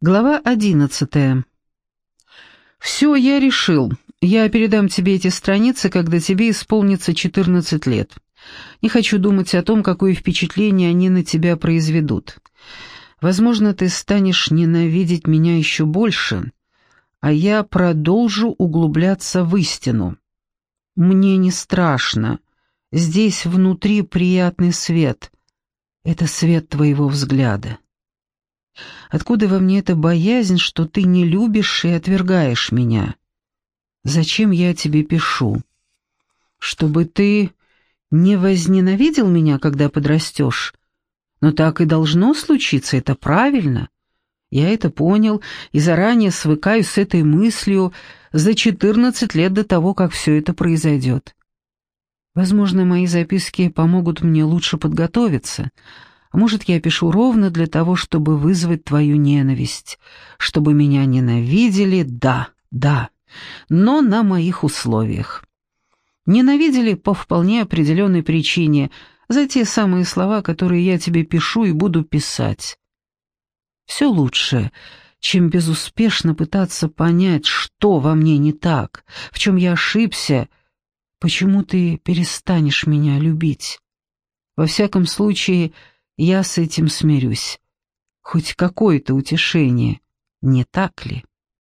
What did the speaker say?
Глава одиннадцатая. «Все, я решил. Я передам тебе эти страницы, когда тебе исполнится четырнадцать лет. Не хочу думать о том, какое впечатление они на тебя произведут. Возможно, ты станешь ненавидеть меня еще больше, а я продолжу углубляться в истину. Мне не страшно. Здесь внутри приятный свет. Это свет твоего взгляда». Откуда во мне эта боязнь, что ты не любишь и отвергаешь меня? Зачем я тебе пишу? Чтобы ты не возненавидел меня, когда подрастешь? Но так и должно случиться, это правильно. Я это понял и заранее свыкаюсь с этой мыслью за четырнадцать лет до того, как все это произойдет. Возможно, мои записки помогут мне лучше подготовиться, а может, я пишу ровно для того, чтобы вызвать твою ненависть, чтобы меня ненавидели, да, да, но на моих условиях. Ненавидели по вполне определенной причине, за те самые слова, которые я тебе пишу и буду писать. Все лучше, чем безуспешно пытаться понять, что во мне не так, в чем я ошибся, почему ты перестанешь меня любить. Во всяком случае, я с этим смирюсь. Хоть какое-то утешение, не так ли?